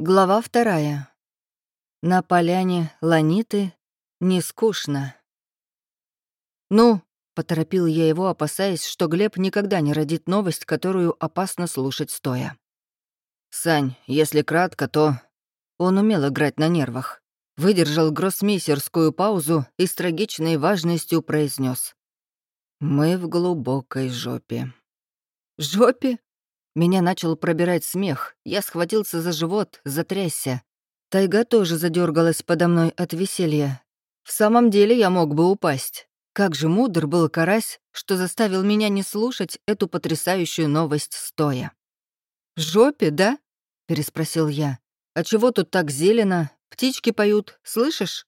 Глава вторая. На поляне Ланиты не скучно. «Ну», — поторопил я его, опасаясь, что Глеб никогда не родит новость, которую опасно слушать стоя. «Сань, если кратко, то...» Он умел играть на нервах. Выдержал гроссмейсерскую паузу и с трагичной важностью произнес: «Мы в глубокой жопе». «Жопе?» Меня начал пробирать смех. Я схватился за живот, затрясся. Тайга тоже задергалась подо мной от веселья. В самом деле я мог бы упасть. Как же мудр был карась, что заставил меня не слушать эту потрясающую новость стоя. «Жопе, да?» — переспросил я. «А чего тут так зелено? Птички поют, слышишь?»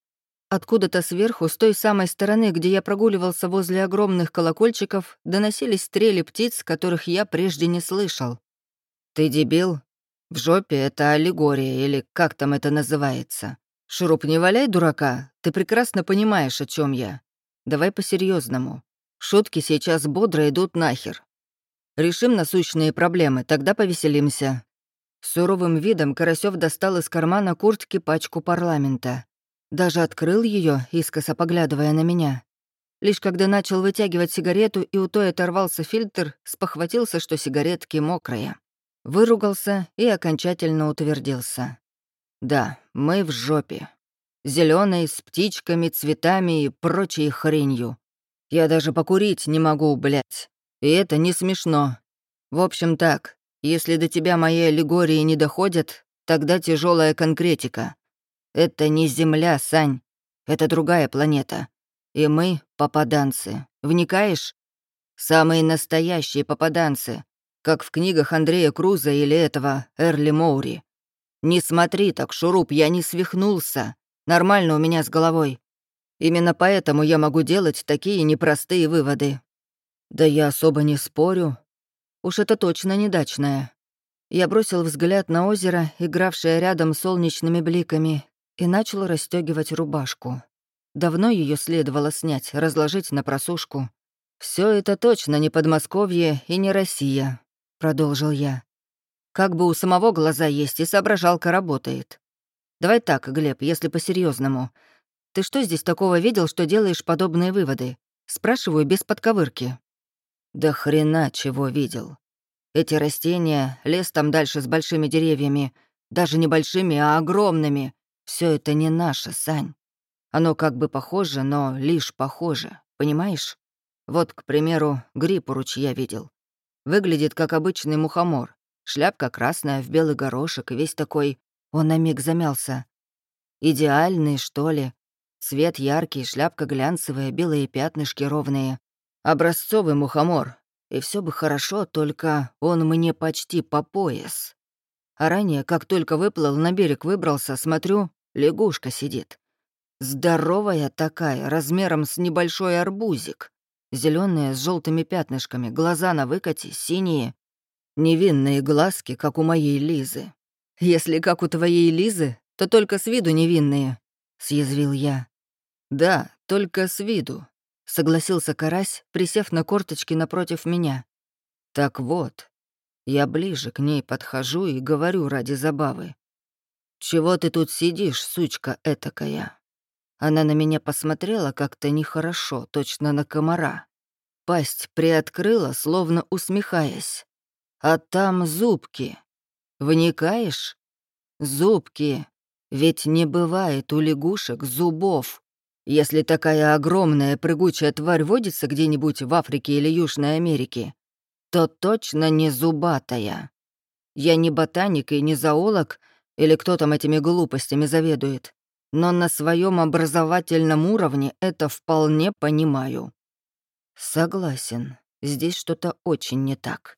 Откуда-то сверху, с той самой стороны, где я прогуливался возле огромных колокольчиков, доносились стрели птиц, которых я прежде не слышал. «Ты дебил? В жопе это аллегория, или как там это называется. Шуруп, не валяй дурака, ты прекрасно понимаешь, о чем я. Давай по-серьезному. Шутки сейчас бодро идут нахер. Решим насущные проблемы, тогда повеселимся». Суровым видом Карасёв достал из кармана куртки пачку парламента. Даже открыл ее, искоса поглядывая на меня. Лишь когда начал вытягивать сигарету и у той оторвался фильтр, спохватился, что сигаретки мокрые. Выругался и окончательно утвердился. Да, мы в жопе. Зеленой с птичками, цветами и прочей хренью. Я даже покурить не могу, блядь. И это не смешно. В общем так, если до тебя мои аллегории не доходят, тогда тяжелая конкретика. Это не Земля, Сань. Это другая планета. И мы — попаданцы. Вникаешь? Самые настоящие попаданцы. Как в книгах Андрея Круза или этого Эрли Моури. Не смотри так, Шуруп, я не свихнулся. Нормально у меня с головой. Именно поэтому я могу делать такие непростые выводы. Да я особо не спорю. Уж это точно недачное. Я бросил взгляд на озеро, игравшее рядом солнечными бликами, и начал расстегивать рубашку. Давно ее следовало снять, разложить на просушку. Все это точно не Подмосковье и не Россия», — продолжил я. «Как бы у самого глаза есть, и соображалка работает. Давай так, Глеб, если по серьезному. Ты что здесь такого видел, что делаешь подобные выводы? Спрашиваю без подковырки». «Да хрена чего видел. Эти растения, лес там дальше с большими деревьями, даже не большими, а огромными, все это не наше, Сань. Оно как бы похоже, но лишь похоже, понимаешь? Вот, к примеру, гриб у ручья видел. Выглядит как обычный мухомор. Шляпка красная, в белый горошек, весь такой... Он на миг замялся. Идеальный, что ли? Цвет яркий, шляпка глянцевая, белые пятнышки ровные. Образцовый мухомор. И все бы хорошо, только он мне почти по пояс. А ранее, как только выплыл, на берег выбрался, смотрю, Лягушка сидит. Здоровая такая, размером с небольшой арбузик. Зеленая с желтыми пятнышками, глаза на выкате, синие. Невинные глазки, как у моей Лизы. Если как у твоей Лизы, то только с виду невинные, съязвил я. Да, только с виду, согласился Карась, присев на корточки напротив меня. Так вот, я ближе к ней подхожу и говорю ради забавы. «Чего ты тут сидишь, сучка этакая?» Она на меня посмотрела как-то нехорошо, точно на комара. Пасть приоткрыла, словно усмехаясь. А там зубки. Вникаешь? Зубки. Ведь не бывает у лягушек зубов. Если такая огромная прыгучая тварь водится где-нибудь в Африке или Южной Америке, то точно не зубатая. Я не ботаник и не зоолог, или кто там этими глупостями заведует. Но на своем образовательном уровне это вполне понимаю. Согласен, здесь что-то очень не так.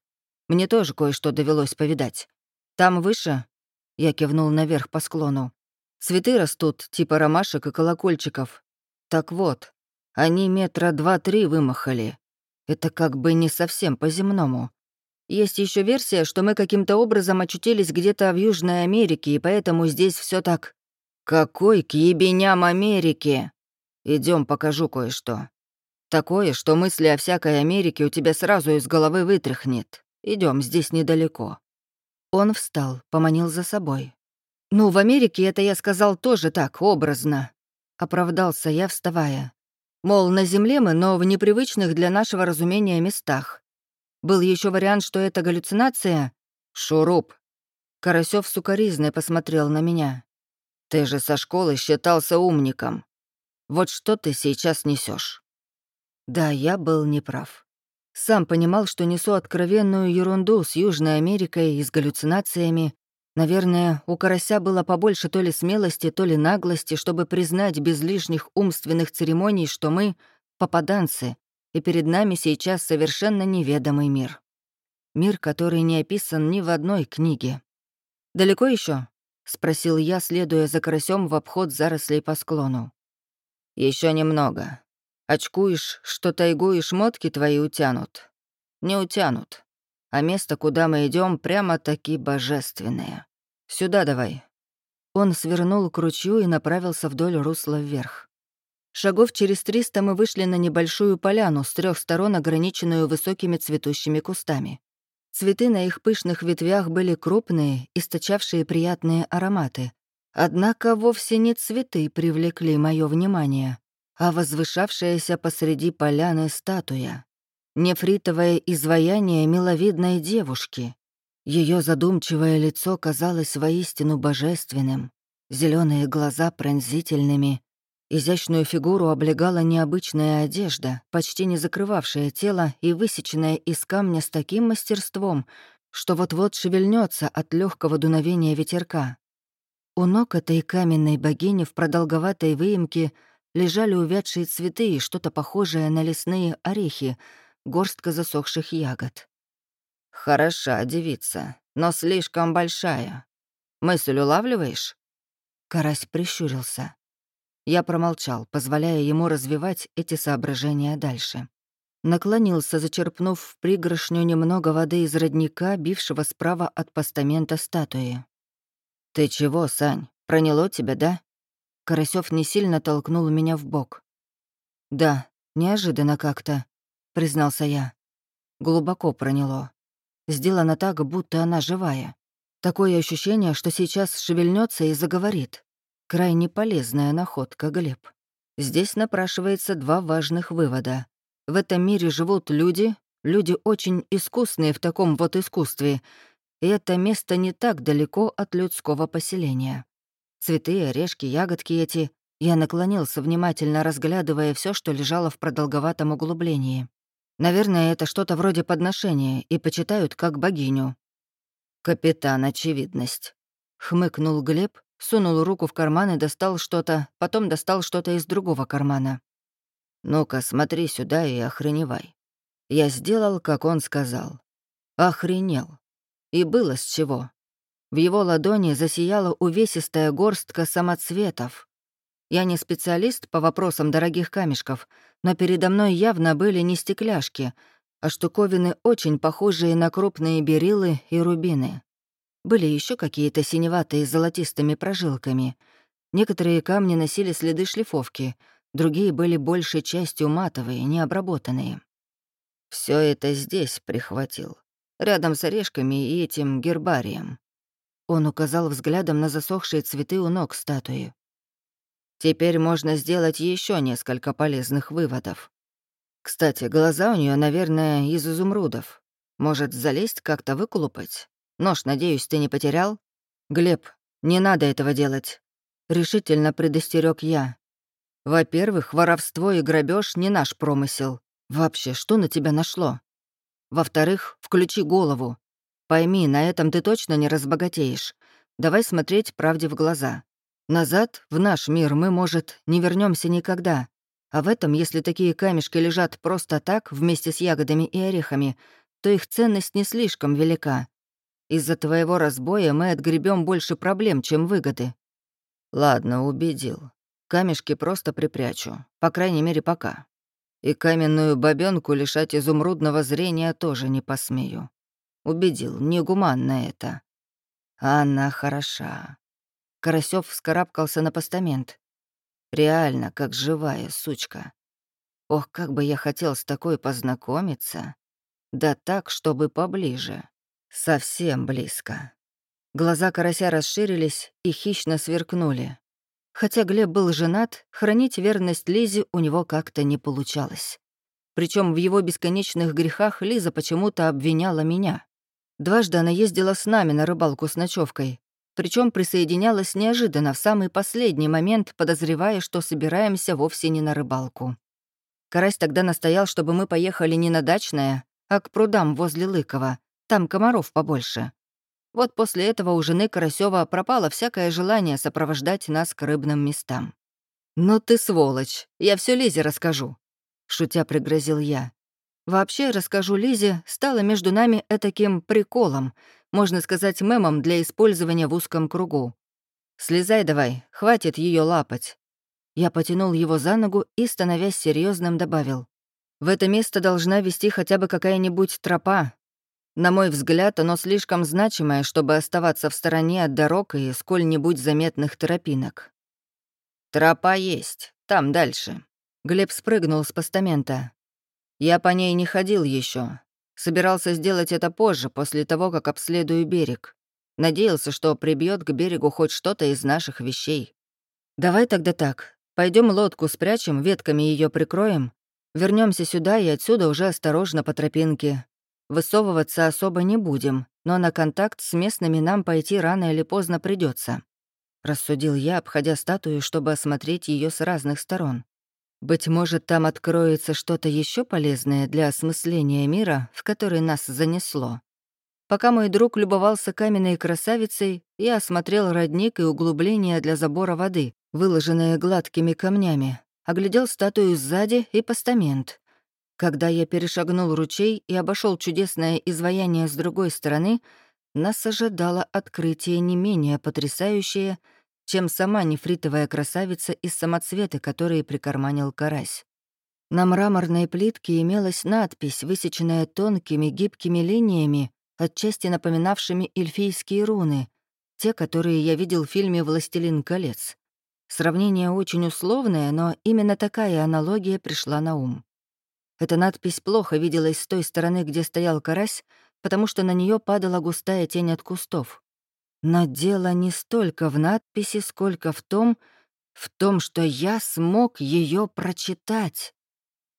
Мне тоже кое-что довелось повидать. Там выше, я кивнул наверх по склону, цветы растут, типа ромашек и колокольчиков. Так вот, они метра два-три вымахали. Это как бы не совсем по-земному. Есть еще версия, что мы каким-то образом очутились где-то в Южной Америке, и поэтому здесь все так... Какой к ебеням Америке? Идем, покажу кое-что. Такое, что мысли о всякой Америке у тебя сразу из головы вытряхнет. Идем, здесь недалеко. Он встал, поманил за собой. «Ну, в Америке это я сказал тоже так, образно», — оправдался я, вставая. Мол, на Земле мы, но в непривычных для нашего разумения местах. Был еще вариант, что это галлюцинация. Шуруп. Карасёв сукоризной посмотрел на меня. Ты же со школы считался умником. Вот что ты сейчас несешь. Да, я был неправ. Сам понимал, что несу откровенную ерунду с Южной Америкой и с галлюцинациями. Наверное, у Карася было побольше то ли смелости, то ли наглости, чтобы признать без лишних умственных церемоний, что мы — попаданцы, и перед нами сейчас совершенно неведомый мир. Мир, который не описан ни в одной книге. «Далеко еще? спросил я, следуя за карасем в обход зарослей по склону. Еще немного. Очкуешь, что тайгу и шмотки твои утянут. Не утянут. А место, куда мы идем, прямо-таки божественное. Сюда давай». Он свернул к ручью и направился вдоль русла вверх. Шагов через триста мы вышли на небольшую поляну с трех сторон, ограниченную высокими цветущими кустами. Цветы на их пышных ветвях были крупные, источавшие приятные ароматы. Однако вовсе не цветы привлекли мое внимание, а возвышавшаяся посреди поляны статуя. Нефритовое изваяние миловидной девушки. Ее задумчивое лицо казалось воистину божественным, зеленые глаза пронзительными, Изящную фигуру облегала необычная одежда, почти не закрывавшая тело и высеченная из камня с таким мастерством, что вот-вот шевельнется от легкого дуновения ветерка. У ног этой каменной богини в продолговатой выемке лежали увядшие цветы и что-то похожее на лесные орехи, горстка засохших ягод. «Хороша девица, но слишком большая. Мысль улавливаешь?» Карась прищурился. Я промолчал, позволяя ему развивать эти соображения дальше. Наклонился, зачерпнув в пригоршню немного воды из родника, бившего справа от постамента статуи. «Ты чего, Сань? Проняло тебя, да?» Карасёв не сильно толкнул меня в бок. «Да, неожиданно как-то», — признался я. Глубоко проняло. Сделано так, будто она живая. Такое ощущение, что сейчас шевельнется и заговорит. Крайне полезная находка, Глеб. Здесь напрашивается два важных вывода. В этом мире живут люди, люди очень искусные в таком вот искусстве, и это место не так далеко от людского поселения. Цветы, орешки, ягодки эти. Я наклонился, внимательно разглядывая все, что лежало в продолговатом углублении. Наверное, это что-то вроде подношения, и почитают как богиню. «Капитан Очевидность», — хмыкнул Глеб, Сунул руку в карман и достал что-то, потом достал что-то из другого кармана. «Ну-ка, смотри сюда и охреневай». Я сделал, как он сказал. Охренел. И было с чего. В его ладони засияла увесистая горстка самоцветов. Я не специалист по вопросам дорогих камешков, но передо мной явно были не стекляшки, а штуковины, очень похожие на крупные берилы и рубины. Были еще какие-то синеватые с золотистыми прожилками. Некоторые камни носили следы шлифовки, другие были большей частью матовые, необработанные. Все это здесь прихватил, рядом с орешками и этим гербарием. Он указал взглядом на засохшие цветы у ног статуи. Теперь можно сделать еще несколько полезных выводов. Кстати, глаза у нее, наверное, из изумрудов. Может, залезть как-то выколупать? Нож, надеюсь, ты не потерял? Глеб, не надо этого делать. Решительно предостерег я. Во-первых, воровство и грабеж не наш промысел. Вообще, что на тебя нашло? Во-вторых, включи голову. Пойми, на этом ты точно не разбогатеешь. Давай смотреть правде в глаза. Назад, в наш мир, мы, может, не вернемся никогда. А в этом, если такие камешки лежат просто так, вместе с ягодами и орехами, то их ценность не слишком велика. Из-за твоего разбоя мы отгребем больше проблем, чем выгоды». «Ладно, убедил. Камешки просто припрячу. По крайней мере, пока. И каменную бабёнку лишать изумрудного зрения тоже не посмею. Убедил, негуманно это. Она хороша». Карасёв вскарабкался на постамент. «Реально, как живая сучка. Ох, как бы я хотел с такой познакомиться. Да так, чтобы поближе. Совсем близко. Глаза карася расширились и хищно сверкнули. Хотя Глеб был женат, хранить верность Лизе у него как-то не получалось. Причем в его бесконечных грехах Лиза почему-то обвиняла меня. Дважды она ездила с нами на рыбалку с ночевкой, причем присоединялась неожиданно, в самый последний момент, подозревая, что собираемся вовсе не на рыбалку. Карась тогда настоял, чтобы мы поехали не на дачное, а к прудам возле Лыкова. Там комаров побольше. Вот после этого у жены Карасева пропало всякое желание сопровождать нас к рыбным местам. «Ну ты сволочь, я все Лизе расскажу», — шутя пригрозил я. Вообще, расскажу Лизе, стало между нами этаким приколом, можно сказать, мемом для использования в узком кругу. «Слезай давай, хватит ее лапать». Я потянул его за ногу и, становясь серьезным, добавил. «В это место должна вести хотя бы какая-нибудь тропа. На мой взгляд, оно слишком значимое, чтобы оставаться в стороне от дорог и сколь-нибудь заметных тропинок». «Тропа есть, там дальше». Глеб спрыгнул с постамента. Я по ней не ходил еще. Собирался сделать это позже, после того, как обследую берег. Надеялся, что прибьет к берегу хоть что-то из наших вещей. Давай тогда так. Пойдем лодку спрячем, ветками ее прикроем. Вернемся сюда и отсюда уже осторожно по тропинке. Высовываться особо не будем, но на контакт с местными нам пойти рано или поздно придется. Рассудил я, обходя статую, чтобы осмотреть ее с разных сторон. Быть может, там откроется что-то еще полезное для осмысления мира, в который нас занесло. Пока мой друг любовался каменной красавицей, я осмотрел родник и углубление для забора воды, выложенные гладкими камнями, оглядел статую сзади и постамент. Когда я перешагнул ручей и обошел чудесное изваяние с другой стороны, нас ожидало открытие не менее потрясающее — чем сама нефритовая красавица из самоцвета, которые прикарманил карась. На мраморной плитке имелась надпись, высеченная тонкими гибкими линиями, отчасти напоминавшими эльфийские руны, те, которые я видел в фильме «Властелин колец». Сравнение очень условное, но именно такая аналогия пришла на ум. Эта надпись плохо виделась с той стороны, где стоял карась, потому что на нее падала густая тень от кустов. Но дело не столько в надписи, сколько в том, в том, что я смог ее прочитать.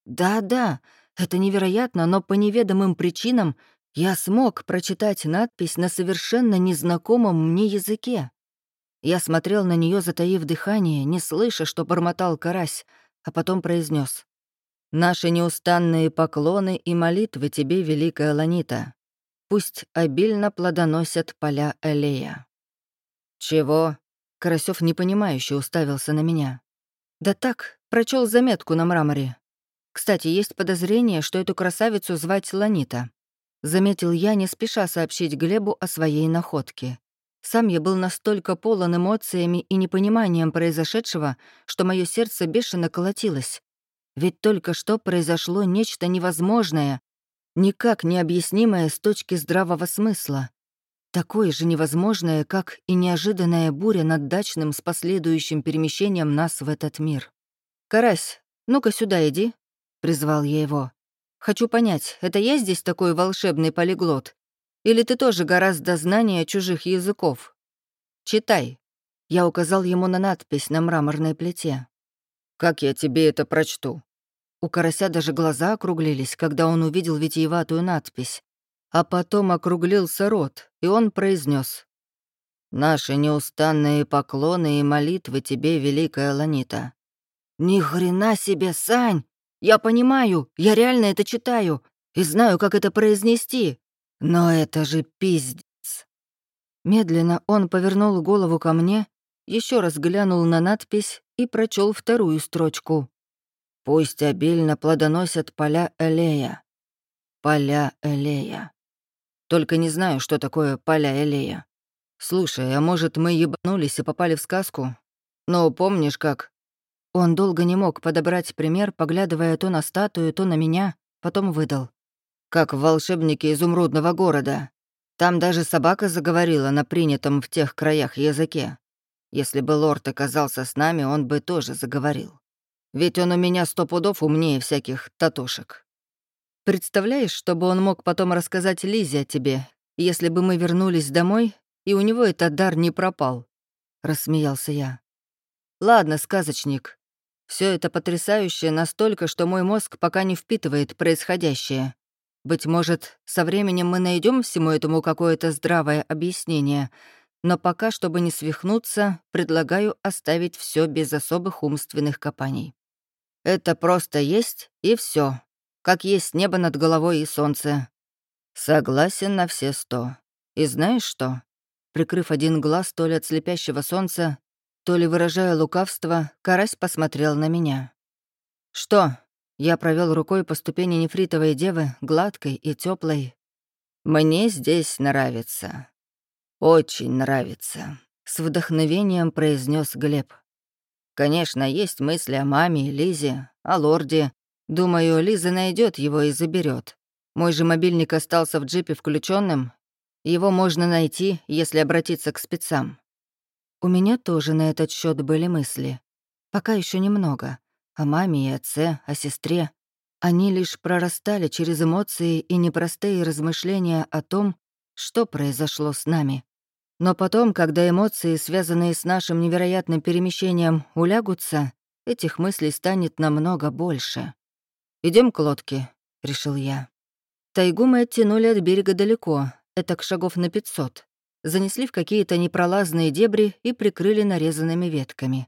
Да-да, это невероятно, но по неведомым причинам я смог прочитать надпись на совершенно незнакомом мне языке. Я смотрел на нее, затаив дыхание, не слыша, что бормотал карась, а потом произнес: «Наши неустанные поклоны и молитвы тебе, великая Ланита пусть обильно плодоносят поля Элея. «Чего?» — Карасёв непонимающе уставился на меня. «Да так, прочел заметку на мраморе. Кстати, есть подозрение, что эту красавицу звать Ланита. Заметил я, не спеша сообщить Глебу о своей находке. Сам я был настолько полон эмоциями и непониманием произошедшего, что мое сердце бешено колотилось. Ведь только что произошло нечто невозможное, никак не объяснимое с точки здравого смысла. Такое же невозможное, как и неожиданная буря над дачным с последующим перемещением нас в этот мир. «Карась, ну-ка сюда иди», — призвал я его. «Хочу понять, это я здесь такой волшебный полиглот? Или ты тоже гораздо знания чужих языков? Читай». Я указал ему на надпись на мраморной плите. «Как я тебе это прочту?» У карася даже глаза округлились, когда он увидел витиеватую надпись. А потом округлился рот, и он произнес: «Наши неустанные поклоны и молитвы тебе, великая Ланита». «Ни хрена себе, Сань! Я понимаю, я реально это читаю и знаю, как это произнести. Но это же пиздец!» Медленно он повернул голову ко мне, еще раз глянул на надпись и прочел вторую строчку. Пусть обильно плодоносят поля Элея. Поля Элея. Только не знаю, что такое поля Элея. Слушай, а может, мы ебанулись и попали в сказку? Но помнишь, как...» Он долго не мог подобрать пример, поглядывая то на статую, то на меня, потом выдал. «Как в «Волшебнике изумрудного города». Там даже собака заговорила на принятом в тех краях языке. Если бы лорд оказался с нами, он бы тоже заговорил. Ведь он у меня сто пудов умнее всяких татушек. Представляешь, чтобы он мог потом рассказать Лизе о тебе, если бы мы вернулись домой и у него этот дар не пропал», — рассмеялся я. «Ладно, сказочник. Все это потрясающе настолько, что мой мозг пока не впитывает происходящее. Быть может, со временем мы найдем всему этому какое-то здравое объяснение, но пока, чтобы не свихнуться, предлагаю оставить все без особых умственных копаний. Это просто есть и все, как есть небо над головой и солнце. Согласен на все сто. И знаешь что? Прикрыв один глаз то ли от слепящего солнца, то ли выражая лукавство, карась посмотрел на меня. «Что?» Я провел рукой по ступени нефритовой девы, гладкой и теплой. «Мне здесь нравится. Очень нравится», — с вдохновением произнес Глеб. «Конечно, есть мысли о маме и Лизе, о лорде. Думаю, Лиза найдет его и заберет. Мой же мобильник остался в джипе включенным. Его можно найти, если обратиться к спецам. У меня тоже на этот счет были мысли. Пока еще немного. О маме и отце, о сестре. Они лишь прорастали через эмоции и непростые размышления о том, что произошло с нами. Но потом, когда эмоции, связанные с нашим невероятным перемещением, улягутся, этих мыслей станет намного больше. Идем к лодке», — решил я. Тайгу мы оттянули от берега далеко, это к шагов на пятьсот занесли в какие-то непролазные дебри и прикрыли нарезанными ветками.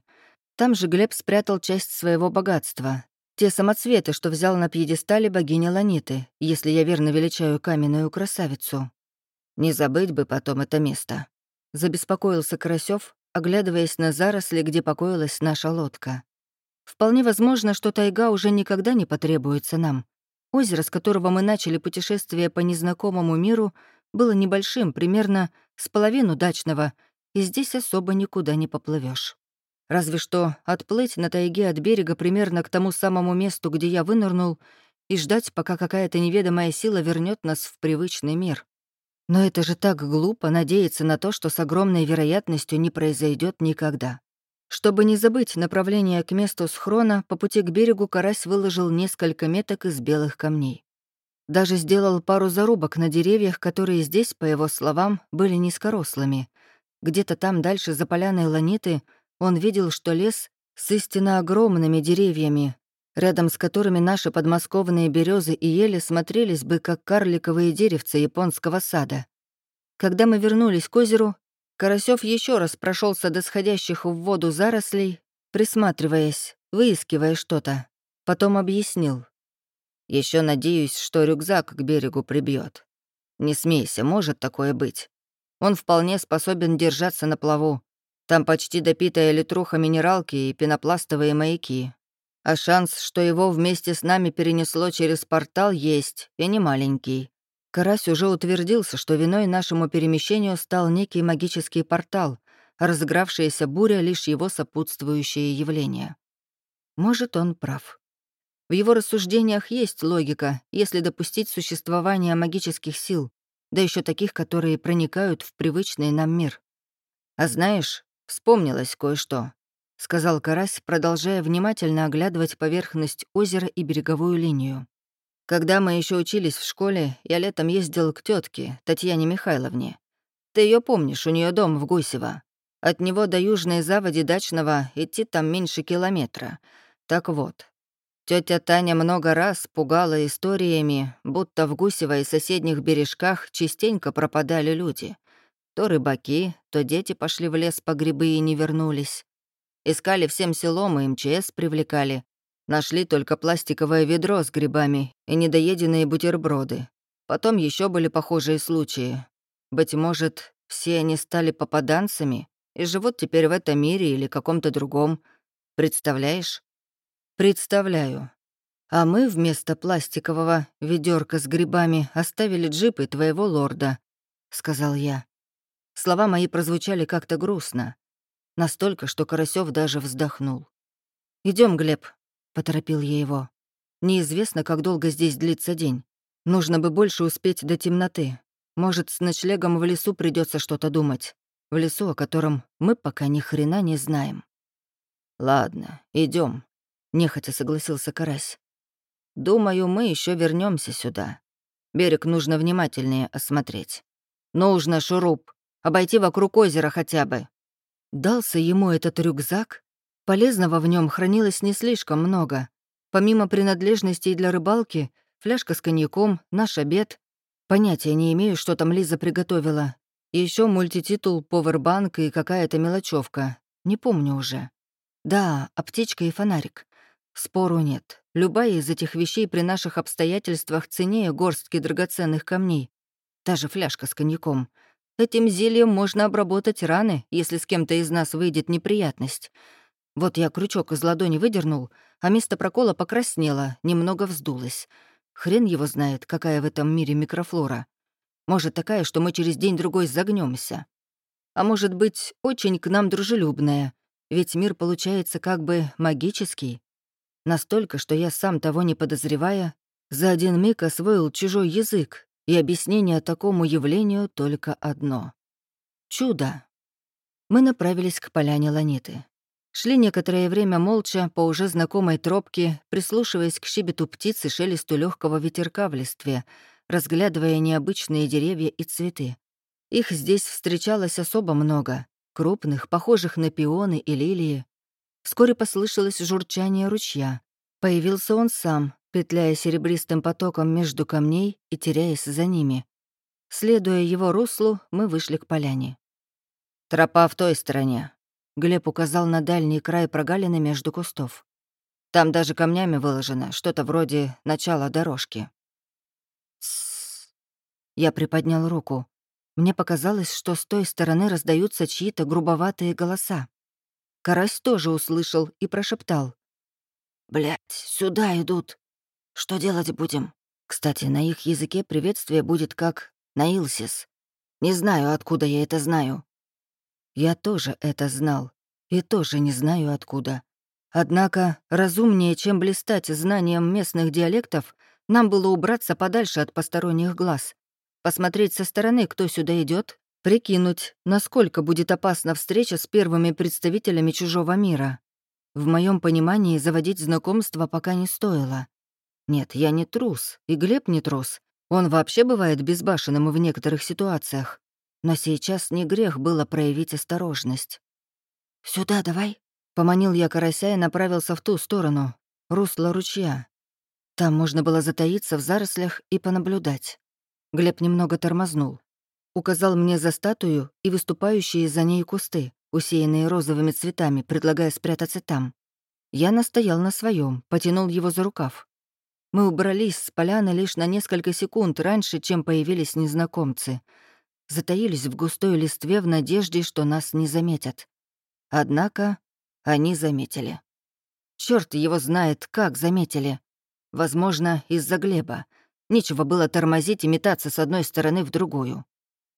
Там же Глеб спрятал часть своего богатства. Те самоцветы, что взял на пьедестале богини Ланиты, если я верно величаю каменную красавицу. Не забыть бы потом это место. Забеспокоился Карасёв, оглядываясь на заросли, где покоилась наша лодка. Вполне возможно, что тайга уже никогда не потребуется нам. Озеро, с которого мы начали путешествие по незнакомому миру, было небольшим, примерно с половину дачного, и здесь особо никуда не поплывешь. Разве что отплыть на тайге от берега примерно к тому самому месту, где я вынырнул, и ждать, пока какая-то неведомая сила вернет нас в привычный мир. Но это же так глупо надеяться на то, что с огромной вероятностью не произойдет никогда. Чтобы не забыть направление к месту схрона, по пути к берегу карась выложил несколько меток из белых камней. Даже сделал пару зарубок на деревьях, которые здесь, по его словам, были низкорослыми. Где-то там дальше, за поляной ланиты, он видел, что лес с истинно огромными деревьями, рядом с которыми наши подмосковные березы и ели смотрелись бы как карликовые деревца японского сада. Когда мы вернулись к озеру, Карасёв еще раз прошелся до сходящих в воду зарослей, присматриваясь, выискивая что-то. Потом объяснил. Еще надеюсь, что рюкзак к берегу прибьет. Не смейся, может такое быть. Он вполне способен держаться на плаву. Там почти допитая литруха минералки и пенопластовые маяки. А шанс, что его вместе с нами перенесло через портал, есть, и не маленький. Карась уже утвердился, что виной нашему перемещению стал некий магический портал, а разыгравшаяся буря — лишь его сопутствующее явление. Может, он прав. В его рассуждениях есть логика, если допустить существование магических сил, да еще таких, которые проникают в привычный нам мир. «А знаешь, вспомнилось кое-что», — сказал Карась, продолжая внимательно оглядывать поверхность озера и береговую линию. «Когда мы еще учились в школе, я летом ездил к тетке Татьяне Михайловне. Ты ее помнишь, у нее дом в Гусево. От него до южной заводи дачного идти там меньше километра. Так вот, Тетя Таня много раз пугала историями, будто в Гусево и соседних бережках частенько пропадали люди. То рыбаки, то дети пошли в лес по грибы и не вернулись. Искали всем селом и МЧС привлекали. Нашли только пластиковое ведро с грибами и недоеденные бутерброды. Потом еще были похожие случаи. Быть может, все они стали попаданцами и живут теперь в этом мире или каком-то другом. Представляешь? «Представляю. А мы вместо пластикового ведерка с грибами оставили джипы твоего лорда», — сказал я. Слова мои прозвучали как-то грустно. Настолько, что Карасёв даже вздохнул. Идем, Глеб», — поторопил я его. «Неизвестно, как долго здесь длится день. Нужно бы больше успеть до темноты. Может, с ночлегом в лесу придется что-то думать. В лесу, о котором мы пока ни хрена не знаем». «Ладно, идем, нехотя согласился Карась. «Думаю, мы еще вернемся сюда. Берег нужно внимательнее осмотреть. Нужно, шуруп!» Обойти вокруг озера хотя бы». Дался ему этот рюкзак. Полезного в нем хранилось не слишком много. Помимо принадлежностей для рыбалки, фляжка с коньяком, наш обед. Понятия не имею, что там Лиза приготовила. Еще мультититул, повербанк и какая-то мелочевка. Не помню уже. Да, аптечка и фонарик. Спору нет. Любая из этих вещей при наших обстоятельствах ценнее горстки драгоценных камней. Та же фляжка с коньяком. Этим зельем можно обработать раны, если с кем-то из нас выйдет неприятность. Вот я крючок из ладони выдернул, а место прокола покраснело, немного вздулось. Хрен его знает, какая в этом мире микрофлора. Может, такая, что мы через день-другой загнемся. А может быть, очень к нам дружелюбная, ведь мир получается как бы магический. Настолько, что я сам того не подозревая, за один миг освоил чужой язык, и объяснение такому явлению только одно. Чудо. Мы направились к поляне Ланиты. Шли некоторое время молча по уже знакомой тропке, прислушиваясь к щебету птиц и шелесту легкого ветерка в листве, разглядывая необычные деревья и цветы. Их здесь встречалось особо много, крупных, похожих на пионы и лилии. Вскоре послышалось журчание ручья. Появился он сам, петляя серебристым потоком между камней и теряясь за ними. Следуя его руслу, мы вышли к поляне. «Тропа в той стороне», — Глеб указал на дальний край прогалины между кустов. «Там даже камнями выложено, что-то вроде начала дорожки». «Тссс». Я приподнял руку. Мне показалось, что с той стороны раздаются чьи-то грубоватые голоса. Карась тоже услышал и прошептал. «Блядь, сюда идут!» Что делать будем? Кстати, на их языке приветствие будет как «наилсис». Не знаю, откуда я это знаю. Я тоже это знал. И тоже не знаю, откуда. Однако, разумнее, чем блистать знанием местных диалектов, нам было убраться подальше от посторонних глаз. Посмотреть со стороны, кто сюда идет, прикинуть, насколько будет опасна встреча с первыми представителями чужого мира. В моем понимании заводить знакомство пока не стоило. Нет, я не трус, и Глеб не трус. Он вообще бывает безбашенным в некоторых ситуациях. Но сейчас не грех было проявить осторожность. «Сюда давай», — поманил я карася и направился в ту сторону, русло ручья. Там можно было затаиться в зарослях и понаблюдать. Глеб немного тормознул. Указал мне за статую и выступающие за ней кусты, усеянные розовыми цветами, предлагая спрятаться там. Я настоял на своем, потянул его за рукав. Мы убрались с поляны лишь на несколько секунд раньше, чем появились незнакомцы. Затаились в густой листве в надежде, что нас не заметят. Однако они заметили. Черт его знает, как заметили. Возможно, из-за Глеба. Нечего было тормозить и метаться с одной стороны в другую.